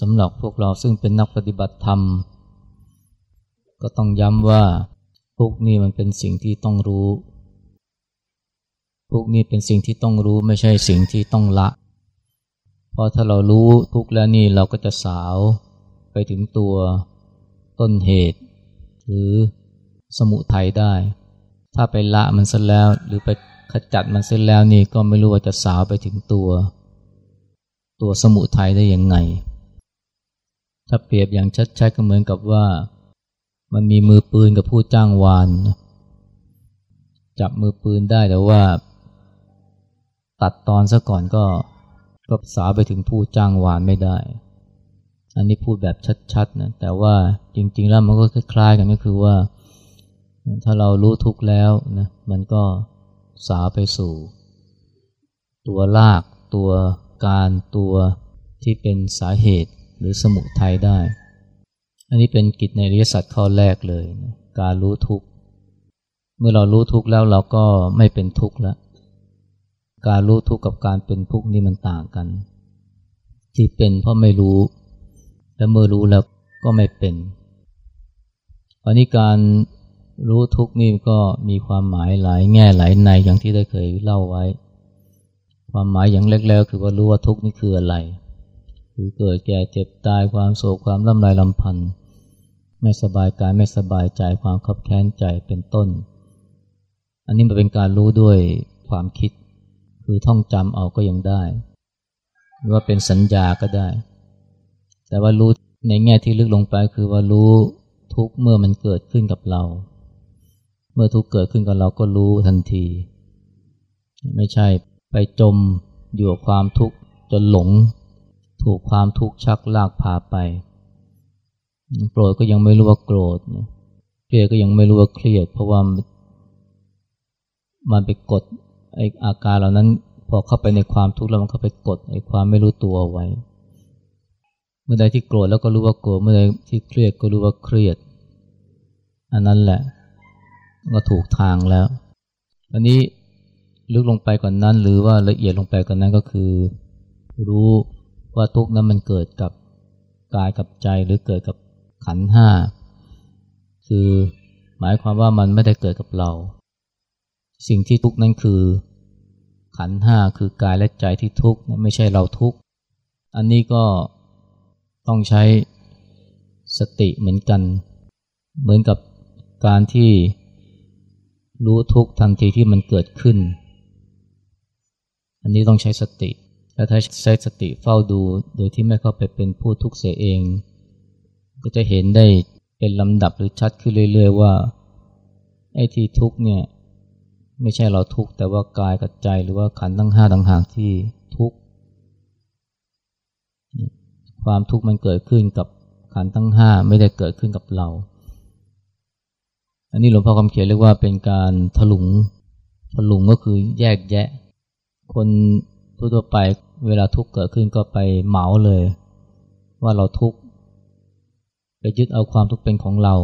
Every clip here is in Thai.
สำหรับพวกเราซึ่งเป็นนักปฏิบัติธรรม ก็ต้องย้ำว่าพวกนี้มันเป็นสิ่งที่ต้องรู้พวกนี้เป็นสิ่งที่ต้องรู้ไม่ใช่สิ่งที่ต้องละ เพราะถ้าเรารู้ทุกแล้วนี่เราก็จะสาวไปถึงตัวต้นเหตุ หรือสมุทัยได้ ถ้าไปละมันเสร็จแล้ว หรือไปขจัดมันเสร็จแล้วนี่ก็ไม่รู้ว่าจะสาวไปถึงตัว ตัวสมุทัยได้ยังไง ถ้าเปรียบอย่างชัดๆก็เหมือนกับว่า มันมีมือปืนกับผู้จ้างวาน จับมือปืนได้แต่ว่า ตัดตอนซะก่อนก็ก็สาไปถึงผู้จ้างวานไม่ได้ อันนี้พูดแบบชัดๆนะแต่ว่าจริง ๆ แล้วมันก็คล้ายๆกันก็คือว่า ถ้าเรารู้ทุกแล้วนะมันก็สาไปสู่ ตัวลาก ตัวการตัวที่เป็นสาเหตุ หรือสมุทัยได้ อันนี้เป็นกิจในริยสัตว์ข้อแรกเลยนะการรู้ทุกข์ เมื่อเรารู้ทุกข์แล้วเราก็ไม่เป็นทุกข์แล้วการรู้ทุกข์กับการเป็นทุกข์นี่มันต่างกัน ที่เป็นเพราะไม่รู้ และเมื่อรู้แล้วก็ไม่เป็นอันนี้การรู้ทุกข์นี่ก็มีความหมายหลายแง่หลายในอย่างที่ได้เคยเล่าไว้ ความหมายอย่างเล็กแล้วคือว่ารู้ว่าทุกข์นี่คืออะไร คือเกิดแก่เจ็บตายความโศกความลำลายลำพันธ์ไม่สบายกายไม่สบายใจความขับแค้นใจเป็นต้น อันนี้มันเป็นการรู้ด้วยความคิด คือท่องจำเอาก็ยังได้ หรือว่าเป็นสัญญาก็ได้ แต่ว่ารู้ในแง่ที่ลึกลงไปคือว่ารู้ทุกเมื่อมันเกิดขึ้นกับเรา เมื่อทุกเกิดขึ้นกับเราก็รู้ทันที ไม่ใช่ไปจมอยู่กับความทุกข์จนหลง ถูกความทุกข์ชักลากพาไป โกรธก็ยังไม่รู้ว่าโกรธเครียดก็ยังไม่รู้ว่าเครียด เพราะว่ามันไปกดไออาการเหล่านั้นพอเข้าไปในความทุกข์แล้วมันก็ไปกดไอความไม่รู้ตัวไว้ เมื่อใดที่โกรธแล้วก็รู้ว่าโกรธเมื่อใดที่เครียดก็รู้ว่าเครียด อันนั้นแหละก็ถูกทางแล้ว อันนี้ลึกลงไปกว่านนั้นหรือว่าละเอียดลงไปกว่านนั้นก็คือ รู้ ว่าทุกข์นั้นมันเกิดกับกายกับใจหรือเกิดกับขันห้าคือหมายความว่ามันไม่ได้เกิดกับเรา สิ่งที่ทุกข์นั้นคือขันห้าคือกายและใจที่ทุกข์ไม่ใช่เราทุกข์อันนี้ก็ต้องใช้สติเหมือนกัน เหมือนกับการที่รู้ทุกข์ทันทีที่มันเกิดขึ้น อันนี้ต้องใช้สติ แล้วถ้าใช้สติเฝ้าดู โดยที่ไม่เข้าไปเป็นผู้ทุกข์เสียเอง ก็จะเห็นได้เป็นลำดับหรือชัดขึ้นเรื่อย ๆ ว่าไอ้ที่ทุกข์เนี่ยไม่ใช่เราทุกข์แต่ว่ากายกับใจหรือว่าขันธ์ทั้งห้าต่างหากที่ทุกข์ความทุกข์มันเกิดขึ้นกับขันธ์ทั้งห้าไม่ได้เกิดขึ้นกับเรา อันนี้หลวงพ่อคำเขียนเรียกว่าเป็นการถลุงถลุงก็คือแยกแยะ คนทั่วไป เวลาทุกข์เกิดขึ้นก็ไปเหมาเลย ว่าเราทุกข์ไปยึดเอาความทุกข์เป็นของเรา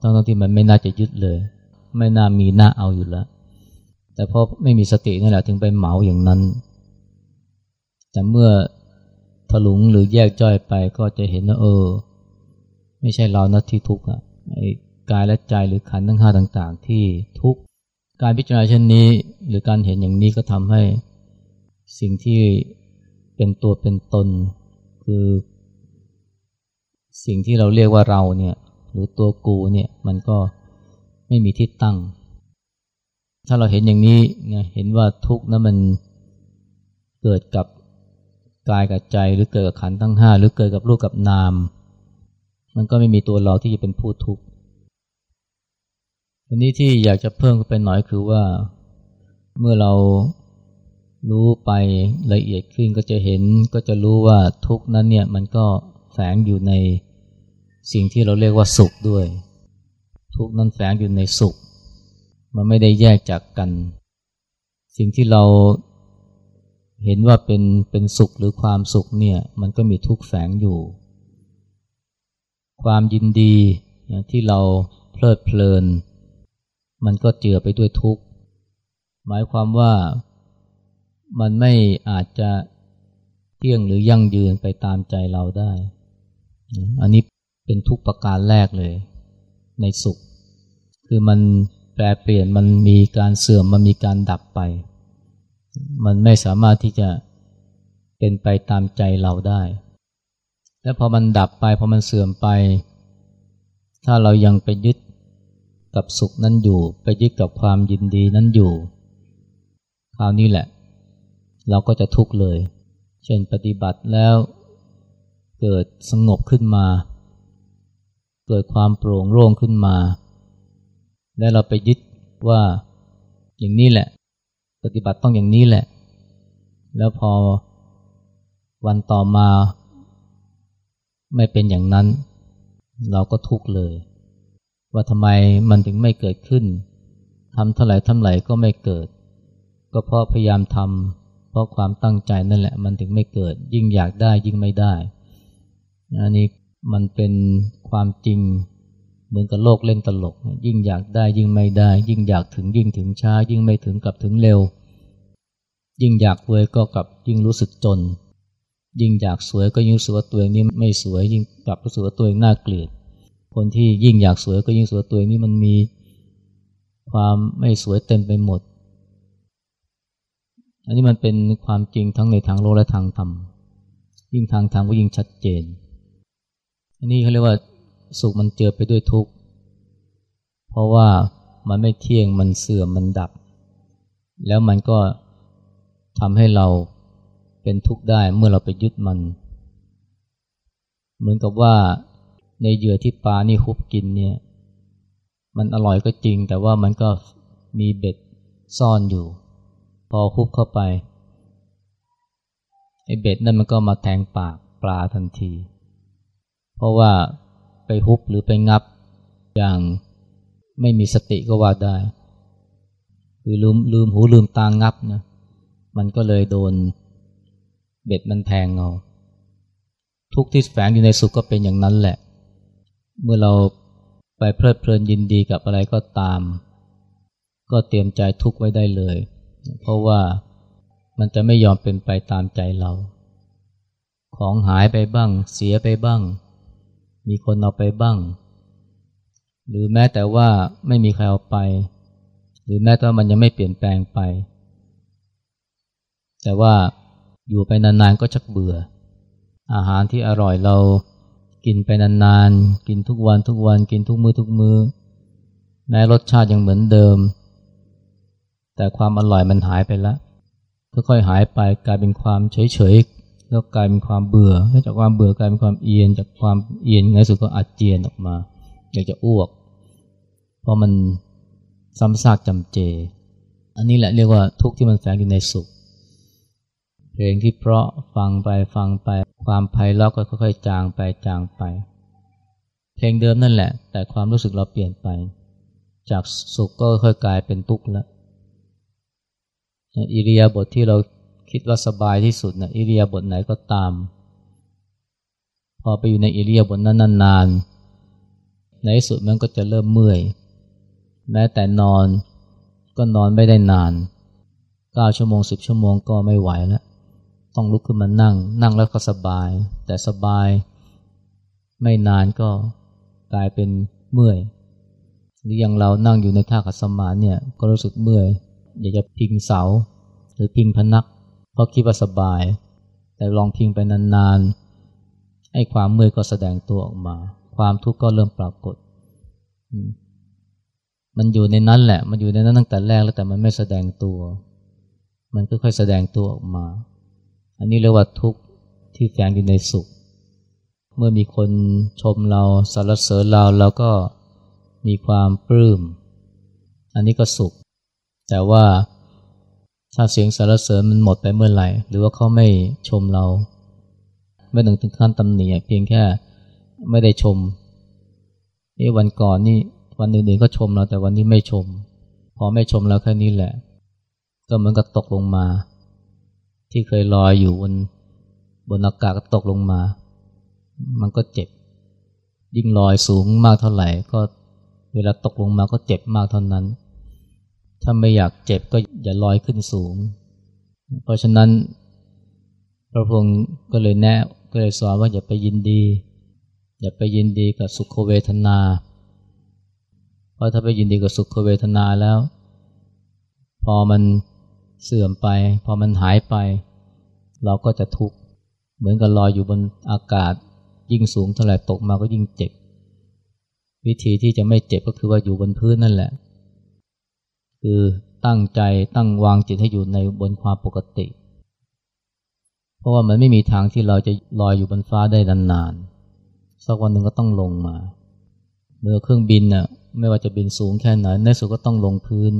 ทั้งที่มันไม่น่าจะยึดเลย ไม่น่ามีหน้าเอาอยู่แล้ว แต่พอไม่มีสตินี่แหละถึงไปเหมาอย่างนั้น แต่เมื่อถลุงหรือแยกจ้อยไปก็จะเห็นว่าเออ ไม่ใช่เรานะที่ทุกข์อะไอ้กายและใจหรือขันธ์ทั้งห้าต่าง ๆ ที่ทุกข์การพิจารณาเช่นนี้ หรือการเห็นอย่างนี้ก็ทำให้สิ่งที่ เป็นตัวเป็นตน คือ สิ่งที่เราเรียกว่าเราเนี่ย หรือตัวกูเนี่ยมันก็ไม่มีที่ตั้ง ถ้าเราเห็นอย่างนี้เห็นว่าทุกข์นั้นมันเกิดกับกายกับใจหรือเกิดกับขันทั้งห้าหรือเกิดกับรูปกับนาม มันก็ไม่มีตัวเราที่จะเป็นผู้ทุกข์ทีนี้ที่อยากจะเพิ่มไปหน่อยคือว่า เมื่อเรา รู้ไปละเอียดขึ้นก็จะเห็นก็จะรู้ว่าทุกนั้นเนี่ยมันก็แฝงอยู่ในสิ่งที่เราเรียกว่าสุขด้วย ทุกนั้นแฝงอยู่ในสุข มันไม่ได้แยกจากกัน สิ่งที่เราเห็นว่าเป็นเป็นสุขหรือความสุขเนี่ยมันก็มีทุกแฝงอยู่ ความยินดีที่เราเพลิดเพลิน มันก็เจือไปด้วยทุกข์หมายความว่า มันไม่อาจจะเที่ยงหรือยั่งยืนไปตามใจเราได้ อันนี้เป็นทุกประการแรกเลย ในสุข คือมันแปรเปลี่ยนมันมีการเสื่อมมันมีการดับไป มันไม่สามารถที่จะเป็นไปตามใจเราได้ และพอมันดับไปพอมันเสื่อมไป ถ้าเรายังไปยึดกับสุขนั้นอยู่ ไปยึดกับความยินดีนั้นอยู่ คราวนี้แหละ เราก็จะทุกข์เลย เช่นปฏิบัติแล้วเกิดสงบขึ้นมา เกิดความโปร่งโล่งขึ้นมา แล้วเราไปยึดว่าอย่างนี้แหละ ปฏิบัติต้องอย่างนี้แหละ แล้วพอวันต่อมาไม่เป็นอย่างนั้น เราก็ทุกข์เลย ว่าทำไมมันถึงไม่เกิดขึ้นทำเท่าไหร่ทำไหร่ก็ไม่เกิด ก็เพราะพยายามทำ ราะความตั้งใจนั่นแหละมันถึงไม่เกิด ยิ่งอยากได้ยิ่งไม่ได้อันนี้มันเป็นความจริงเหมือนกับโลกเล่นตลก ยิ่งอยากได้ยิ่งไม่ได้ ยิ่งอยากถึงยิ่งถึงช้า ยิ่งไม่ถึงกับถึงเร็ว ยิ่งอยากรวยก็กลับยิ่งรู้สึกจน ยิ่งอยากสวยก็ยิ่งรู้สึกว่าตัวเองนี้ไม่สวย ยิ่งกลับรู้สึกว่าตัวเองน่าเกลียด คนที่ยิ่งอยากสวยก็ยิ่งรู้สึกว่าตัวเองนี้มันมีความไม่สวยเต็มไปหมด อันนี้มันเป็นความจริงทั้งในทางโลกและทางธรรม ยิ่งทางธรรมก็ยิ่งชัดเจน อันนี้เขาเรียกว่าสุขมันเจือไปด้วยทุกข์ เพราะว่ามันไม่เที่ยง มันเสื่อม มันดับ แล้วมันก็ทำให้เราเป็นทุกข์ได้เมื่อเราไปยึดมัน เหมือนกับว่าในเหยื่อที่ปลานี่คุบกินเนี่ย มันอร่อยก็จริงแต่ว่ามันก็มีเบ็ดซ่อนอยู่ อคุบเข้าไปไอ้เบ็ดนั่นมันก็มาแทงปากปลาทันที เพราะว่าไปฮุบหรือไปงับอย่างไม่มีสติก็ว่าได้คือลืมลืมหูลืมตางับนะมันก็เลยโดนเบ็ดมันแทงเอาทุกที่แฝงอยู่ในสุขก็เป็นอย่างนั้นแหละ เมื่อเราไปเพลิดเพลินยินดีกับอะไรก็ตาม ก็เตรียมใจทุกไว้ได้เลย เพราะว่ามันจะไม่ยอมเป็นไปตามใจเรา ของหายไปบ้าง เสียไปบ้าง มีคนเอาไปบ้าง หรือแม้แต่ว่าไม่มีใครเอาไป หรือแม้แต่มันยังไม่เปลี่ยนแปลงไป แต่ว่าอยู่ไปนานๆก็ชักเบื่อ อาหารที่อร่อยเรากินไปนานๆ กินทุกวันทุกวัน กินทุกมือทุกมือแม้รสชาติยังเหมือนเดิม แต่ความอร่อยมันหายไปแล้วค่อยๆหายไปกลายเป็นความเฉยๆแล้วกลายเป็นความเบื่อจากความเบื่อกลายเป็นความเอียน จากความเอียนในสุดก็อาเจียนออกมาอยากจะอ้วก เพราะมันซ้ำซากจำเจ อันนี้แหละเรียกว่าทุกข์ที่มันแฝงอยู่ในสุข เพลงที่เพราะฟังไปฟังไป ความไพเราะก็ค่อยๆ จางไปจางไป เพลงเดิมนั่นแหละ แต่ความรู้สึกเราเปลี่ยนไป จากสุขก็ค่อยกลายเป็นทุกข์แล้ว อิริยาบถทที่เราคิดว่าสบายที่สุดนะอิริยาบถไหนก็ตาม พอไปอยู่ในอิริยาบถนั้นนานๆ ในที่สุดมันก็จะเริ่มเมื่อย แม้แต่นอนก็นอนไม่ได้นานเก้าชั่วโมงสิบชั่วโมงก็ไม่ไหวแล้ว ต้องลุกขึ้นมานั่ง นั่งแล้วก็สบาย แต่สบายไม่นานก็กลายเป็นเมื่อย หรืออย่างเรานั่งอยู่ในท่าขัดสมาธิเนี่ยก็รู้สึกเมื่อย อยากจะพิงเสา หรือพิงพนัก เพราะคิดว่าสบาย แต่ลองพิงไปนานๆไอ้ความเมื่อยก็แสดงตัวออกมา ความทุกข์ก็เริ่มปรากฏ มันอยู่ในนั้นแหละ มันอยู่ในนั้นตั้งแต่แรกแล้วแต่มันไม่แสดงตัว มันก็ค่อยแสดงตัวออกมา อันนี้เรียกว่าทุกข์ที่แฝงอยู่ในสุข เมื่อมีคนชมเราสรรเสริญเราเราก็มีความปลื้ม อันนี้ก็สุข แต่ว่าถ้าเสียงสรรเสริญมันหมดไปเมื่อไหร่ หรือว่าเขาไม่ชมเรา ไม่ถึงถึงขั้นตำหนิเพียงแค่ไม่ได้ชมนี่วันก่อนนี่วันอื่นๆก็ชมเราแต่วันนี้ไม่ชม พอไม่ชมเราแค่นี้แหละ ก็เหมือนกับตกลงมา ที่เคยลอยอยู่บนบนอากาศก็ตกลงมา มันก็เจ็บ ยิ่งลอยสูงมากเท่าไหร่ ก็เวลาตกลงมาก็เจ็บมากเท่านั้น ถ้าไม่อยากเจ็บก็อย่าลอยขึ้นสูง เพราะฉะนั้น พระพงศ์ก็เลยแนะก็เลยสอนว่าอย่าไปยินดี อย่าไปยินดีกับสุขเวทนา เพราะถ้าไปยินดีกับสุขเวทนาแล้ว พอมันเสื่อมไป พอมันหายไป เราก็จะทุกข์เหมือนกับลอยอยู่บนอากาศ ยิ่งสูงเท่าไหร่ตกมาก็ยิ่งเจ็บ วิธีที่จะไม่เจ็บก็คือว่าอยู่บนพื้นนั่นแหละ คือตั้งใจตั้งวางจิตให้อยู่ในบนความปกติ เพราะว่ามันไม่มีทางที่เราจะลอยอยู่บนฟ้าได้นานๆสักวันหนึ่งก็ต้องลงมา เมื่อเครื่องบินน่ะไม่ว่าจะบินสูงแค่ไหนในสุดก็ต้องลงพื้น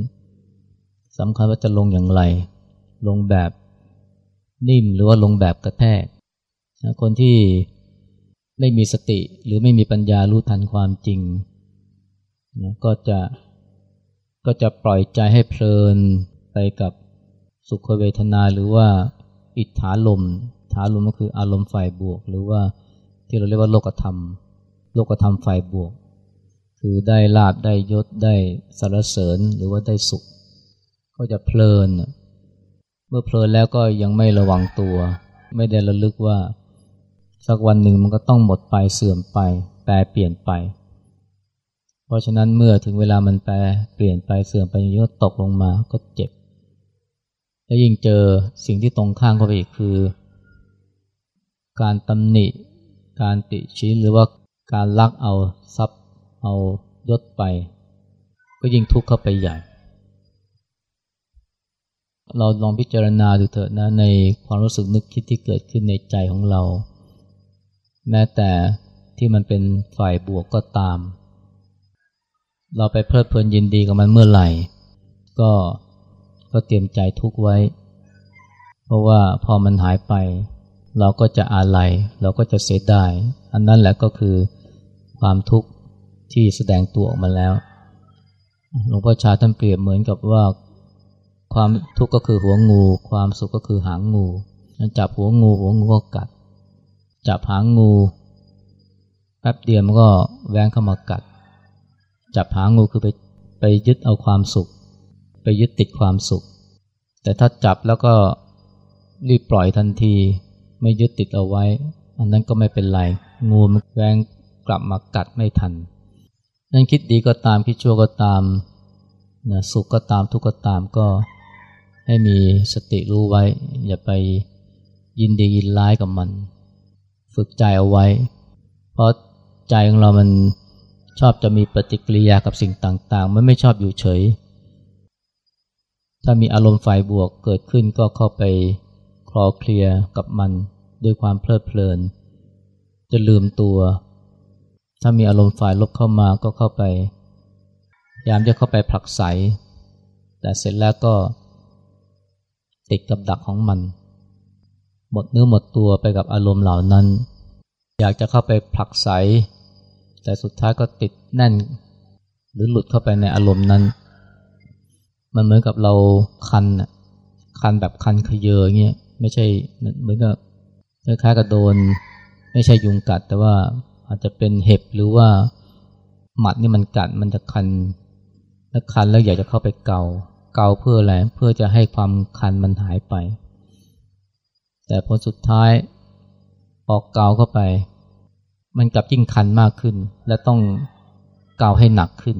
สำคัญว่าจะลงอย่างไร ลงแบบนิ่มหรือว่าลงแบบกระแทก คนที่ไม่มีสติหรือไม่มีปัญญารู้ทันความจริงนะก็จะ ก็จะปล่อยใจให้เพลินไปกับสุขเวทนาหรือว่าอิทธาลมฐาลมก็คืออารมณ์ฝ่ายบวก หรือว่าที่เราเรียกว่าโลกธรรม โลกธรรมฝ่ายบวก คือได้ลาบได้ยศได้สารเสริญหรือว่าได้สุข ก็จะเพลิน เมื่อเพลินแล้วก็ยังไม่ระวังตัว ไม่ได้ระลึกว่า สักวันหนึ่งมันก็ต้องหมดไปเสื่อมไปแปรเปลี่ยนไป เพราะฉะนั้นเมื่อถึงเวลามันแปรเปลี่ยนไปเสื่อมไปยิ่งตกลงมาก็เจ็บ และยิ่งเจอสิ่งที่ตรงข้างเข้าไปอีกคือ การตำหนิ การติชี้หรือว่าการลักเอาทรัพย์ เอายศไป ก็ยิ่งทุกข์เข้าไปใหญ่ เราลองพิจารณาดูเถอะนะในความรู้สึกนึกคิดที่เกิดขึ้นในใจของเรา แม้แต่ที่มันเป็นฝ่ายบวกก็ตาม เราไปเพลิดเพลินยินดีกับมันเมื่อไหร่ ก็ก็เตรียมใจทุกไว้ เพราะว่าพอมันหายไป เราก็จะอาลัยเราก็จะเสียดายอันนั้นแหละก็คือความทุกข์ที่แสดงตัวออกมาแล้วหลวงพ่อชาท่านเปรียบเหมือนกับว่า ความทุกข์ก็คือหัวงู ความสุขก็คือหางงูจับหัวงูหัวงูก็กัด จับหางงูแป๊บเดียวมันก็แวงเข้ามากัด จับหางงูคือไปไปยึดเอาความสุข ไปยึดติดความสุข แต่ถ้าจับแล้วก็รีบปล่อยทันที ไม่ยึดติดเอาไว้ อันนั้นก็ไม่เป็นไร งูมันแวงกลับมากัดไม่ทัน นั่นคิดดีก็ตามคิดชั่วก็ตามนะสุขก็ตามทุกข์ก็ตามก็ให้มีสติรู้ไว้ อย่าไปยินดียินร้ายกับมัน ฝึกใจเอาไว้ เพราะใจของเรามัน ชอบจะมีปฏิกิริยากับสิ่งต่างๆ มันไม่ชอบอยู่เฉย ถ้ามีอารมณ์ฝ่ายบวกเกิดขึ้นก็เข้าไปคลอเคลียกับมันด้วยความเพลิดเพลิน จะลืมตัว ถ้ามีอารมณ์ฝ่ายลบเข้ามาก็เข้าไปพยายามจะเข้าไปผลักไส แต่เสร็จแล้วก็ ติดกับดักของมัน หมดเนื้อหมดตัวไปกับอารมณ์เหล่านั้น อยากจะเข้าไปผลักไส แต่สุดท้ายก็ติดแน่น หรือหลุดเข้าไปในอารมณ์นั้น มันเหมือนกับเราคันคันแบบคันขยเยอเงี้ยไม่ใช่เหมือนกับคล้ายๆกับโดน ไม่ใช่ยุงกัด แต่ว่าอาจจะเป็นเห็บหรือว่าหมัดนี่มันกัดมันจะคันแล้วคันแล้วอยากจะเข้าไปเกาเกาเพื่ออะไรเพื่อจะให้ความคันมันหายไป แต่ผลสุดท้ายออกเกาเข้าไป มันกลับยิ่งคันมากขึ้น และต้องเกาให้หนักขึ้น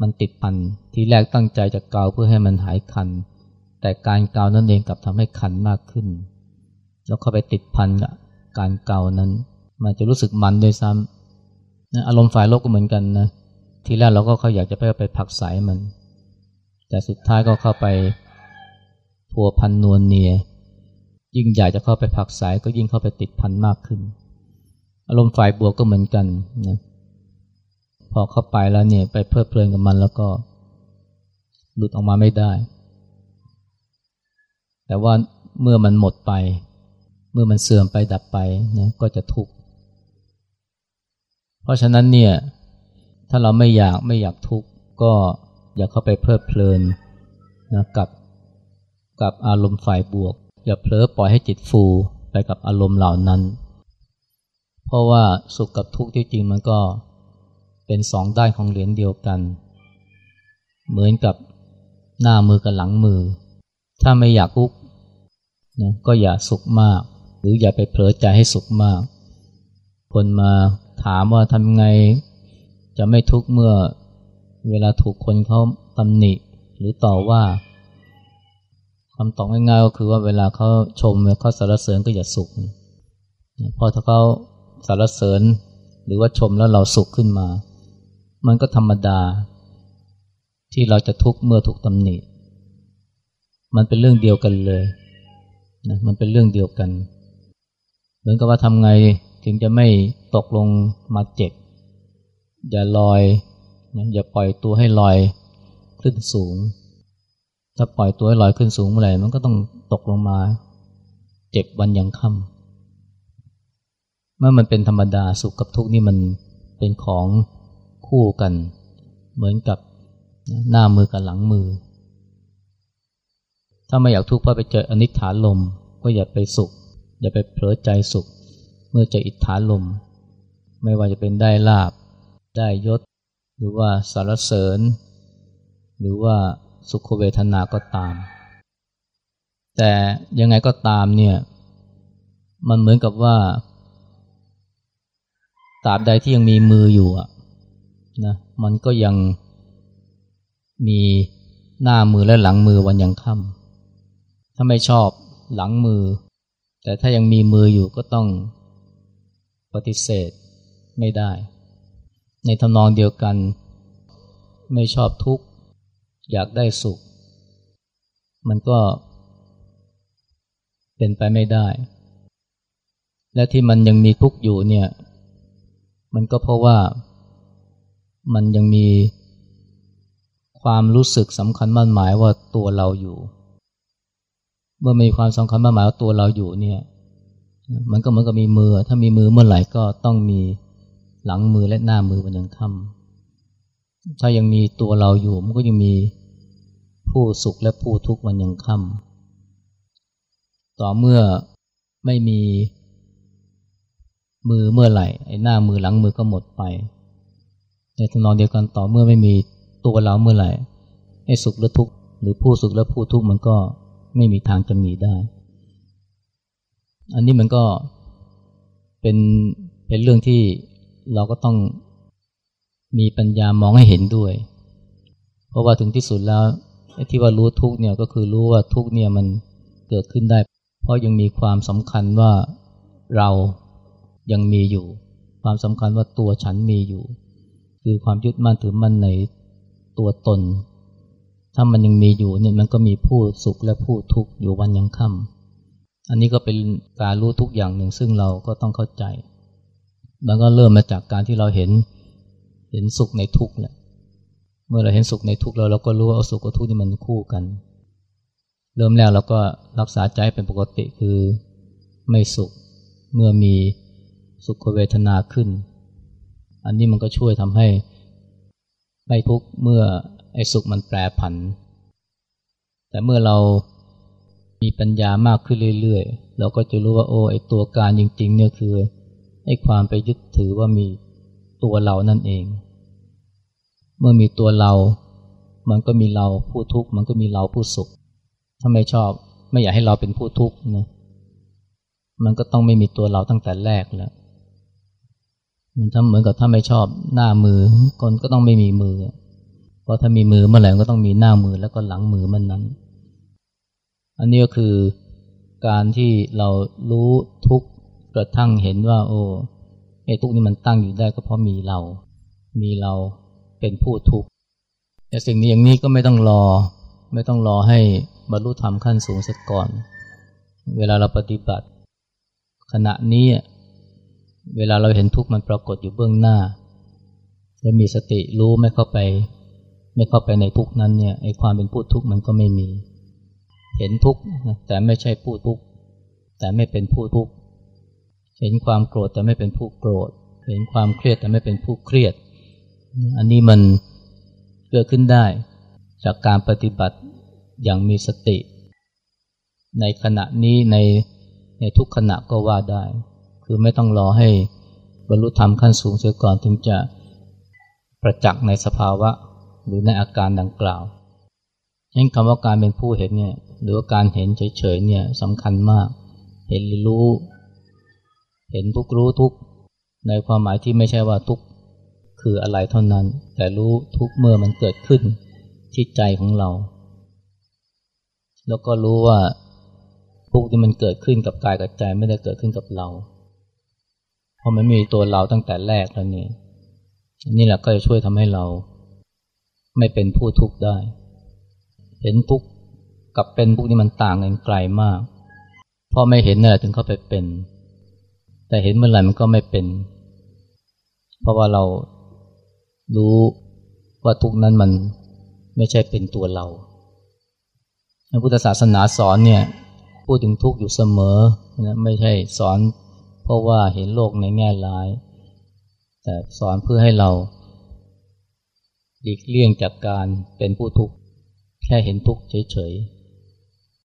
มันติดพันทีแรกตั้งใจจะเกาเพื่อให้มันหายคัน แต่การเกานั่นเองกลับทำให้คันมากขึ้น แล้วเข้าไปติดพันกับการเกานั้น มันจะรู้สึกมันด้วยซ้ำอารมณ์ฝ่ายโลกก็เหมือนกันนะทีแรกเราก็เขาอยากจะไปไปผักสายมัน แต่สุดท้ายก็เข้าไปพัวพันนวลเนีย ยิ่งใหญ่จะเข้าไปผักสายก็ยิ่งเข้าไปติดพันมากขึ้น อารมณ์ฝ่ายบวกก็เหมือนกันนะพอเข้าไปแล้วเนี่ยไปเพลิดเพลินกับมันแล้วก็หลุดออกมาไม่ได้ แต่ว่าเมื่อมันหมดไป เมื่อมันเสื่อมไปดับไปนะก็จะทุกข์เพราะฉะนั้นเนี่ยถ้าเราไม่อยากไม่อยากทุกข์ก็อย่าเข้าไปเพลิดเพลินนะกับกับอารมณ์ฝ่ายบวก อย่าเผลอปล่อยให้จิตฟูไปกับอารมณ์เหล่านั้น เพราะว่าสุขกับทุกข์ที่จริงมันก็เป็นสองด้านของเหรียญเดียวกัน เหมือนกับหน้ามือกับหลังมือ ถ้าไม่อยากทุกข์นะก็อย่าสุขมาก หรืออย่าไปเผลอใจให้สุขมาก คนมาถามว่าทำไงจะไม่ทุกข์เมื่อเวลาถูกคนเขาตำหนิหรือต่อว่าคำตอบง่ายๆก็คือว่าเวลาเขาชมเขาสรรเสริญก็อย่าสุขพอถ้าเขา สรรเสริญ หรือว่าชมแล้วเราสุขขึ้นมา มันก็ธรรมดา ที่เราจะทุกข์เมื่อถูกตำหนิ มันเป็นเรื่องเดียวกันเลยนะมันเป็นเรื่องเดียวกัน เหมือนกับว่าทำไงถึงจะไม่ตกลงมาเจ็บ อย่าลอย อย่าปล่อยตัวให้ลอยขึ้นสูง ถ้าปล่อยตัวให้ลอยขึ้นสูงเมื่อไหร่มันก็ต้องตกลงมา เจ็บวันยังค่ำ เมื่อมันเป็นธรรมดาสุขกับทุกข์นี่มันเป็นของคู่กัน เหมือนกับหน้ามือกับหลังมือ ถ้าไม่อยากทุกข์เพราะไปเจออนิจฐานลม ก็อย่าไปสุข อย่าไปเผลอใจสุข เมื่อเจออิทธานลม ไม่ว่าจะเป็นได้ลาบ ได้ยศ หรือว่าสารเสริญ หรือว่าสุขเวทนาก็ตาม แต่ยังไงก็ตามเนี่ยมันเหมือนกับว่า ราบใดที่ยังมีมืออยู่อะนะมันก็ยังมีหน้ามือและหลังมือวันยังค่ำถ้าไม่ชอบหลังมือ แต่ถ้ายังมีมืออยู่ก็ต้องปฏิเสธไม่ได้ ในทำนองเดียวกัน ไม่ชอบทุกข์ อยากได้สุข มันก็เป็นไปไม่ได้ และที่มันยังมีทุกข์อยู่เนี่ย มันก็เพราะว่ามันยังมีความรู้สึกสำคัญมั่นหมายว่าตัวเราอยู่ เมื่อมีความสำคัญมั่นหมายว่าตัวเราอยู่เนี่ยมันก็เหมือนกับมีมือ ถ้ามีมือเมื่อไหร่ก็ต้องมีหลังมือและหน้ามือวันยังค่ำถ้ายังมีตัวเราอยู่มันก็ยังมีผู้สุขและผู้ทุกข์วันยังค่ำต่อเมื่อไม่มี มือเมื่อไหร่ไอ้หน้ามือหลังมือก็หมดไปในทำนองเดียวกันต่อเมื่อไม่มีตัวเราเมื่อไหร่ไอ้สุขและทุกข์หรือผู้สุขและผู้ทุกข์มันก็ไม่มีทางจะมีได้ อันนี้มันก็เป็นเป็นเรื่องที่เราก็ต้องมีปัญญามองให้เห็นด้วย เพราะว่าถึงที่สุดแล้วไอ้ที่ว่ารู้ทุกเนี่ยก็คือรู้ว่าทุกเนี่ยมันเกิดขึ้นได้ เพราะยังมีความสำคัญว่าเรา ยังมีอยู่ ความสำคัญว่าตัวฉันมีอยู่ คือความยึดมั่นถือมั่นในตัวตน ถ้ามันยังมีอยู่เนี่ยมันก็มีผู้สุขและผู้ทุกข์อยู่วันยังค่ำอันนี้ก็เป็นการรู้ทุกอย่างหนึ่งซึ่งเราก็ต้องเข้าใจ มันก็เริ่มมาจากการที่เราเห็นเห็นสุขในทุกข์แหละเมื่อเราเห็นสุขในทุกข์แล้วเราก็รู้ว่าสุขกับทุกข์นี่มันคู่กัน เริ่มแล้วเราก็รักษาใจเป็นปกติคือไม่สุขเมื่อมี สุขเวทนาขึ้น อันนี้มันก็ช่วยทำให้ไม่ทุกเมื่อไอ้สุขมันแปรผัน แต่เมื่อเรามีปัญญามากขึ้นเรื่อยๆ เราก็จะรู้ว่าโอ้ไอ้ตัวการจริงๆเนี่ยคือไอ้ความไปยึดถือว่ามีตัวเรานั่นเอง เมื่อมีตัวเรา มันก็มีเราผู้ทุกข์มันก็มีเราผู้สุข ถ้าไม่ชอบไม่อยากให้เราเป็นผู้ทุกข์นะมันก็ต้องไม่มีตัวเราตั้งแต่แรกแล้ว มันทำเหมือนกับถ้าไม่ชอบหน้ามือคนก็ต้องไม่มีมือ เพราะถ้ามีมือเมื่อไหร่ก็ต้องมีหน้ามือแล้วก็หลังมือมันนั้น อันนี้ก็คือการที่เรารู้ทุกกระทั่งเห็นว่า โอ้ไอ้ทุกนี้มันตั้งอยู่ได้ก็เพราะมีเรา มีเราเป็นผู้ทุกข์แต่สิ่งนี้อย่างนี้ก็ไม่ต้องรอ ไม่ต้องรอให้บรรลุธรรมขั้นสูงสักก่อน เวลาเราปฏิบัติ ขณะนี้ เวลาเราเห็นทุกข์มันปรากฏอยู่เบื้องหน้า และมีสติรู้ไม่เข้าไป ไม่เข้าไปในทุกข์นั้นเนี่ยไอ้ความเป็นผู้ทุกข์มันก็ไม่มี เห็นทุกข์แต่ไม่ใช่ผู้ทุกข์แต่ไม่เป็นผู้ทุกข์เห็นความโกรธแต่ไม่เป็นผู้โกรธ เห็นความเครียดแต่ไม่เป็นผู้เครียด อันนี้มันเกิดขึ้นได้ จากการปฏิบัติอย่างมีสติ ในขณะนี้ในในทุกขณะก็ว่าได้ คือไม่ต้องรอให้บรรลุธรรมขั้นสูงเสียก่อนถึงจะประจักษ์ในสภาวะหรือในอาการดังกล่าวยังคำว่าการเป็นผู้เห็นเนี่ยหรือว่าการเห็นเฉยๆเนี่ยสำคัญมาก เห็นรู้ เห็นทุกรู้ทุกในความหมายที่ไม่ใช่ว่าทุกคืออะไรเท่านั้น แต่รู้ทุกเมื่อมันเกิดขึ้นที่ใจของเรา แล้วก็รู้ว่าทุกที่มันเกิดขึ้นกับกายกับใจไม่ได้เกิดขึ้นกับเรา เพราะมันมีตัวเราตั้งแต่แรกแล้วนี่นี่แหละก็จะช่วยทำให้เรา ไม่เป็นผู้ทุกข์ได้ เห็นทุกข์กับเป็นทุกข์นี่มันต่างกันไกลมากเพราะไม่เห็นนั่นแหละถึงเข้าไปเป็น แต่เห็นเมื่อไหร่มันก็ไม่เป็น เพราะว่าเรารู้ว่าทุกนั้นมันไม่ใช่เป็นตัวเราพระพุทธศาสนาสอนเนี่ยพูดถึงทุกข์อยู่เสมอนะไม่ใช่สอน เพราะว่าเห็นโลกในแง่ร้าย แต่สอนเพื่อให้เราหลีกเลี่ยงจากการเป็นผู้ทุกข์แค่เห็นทุกข์เฉยๆ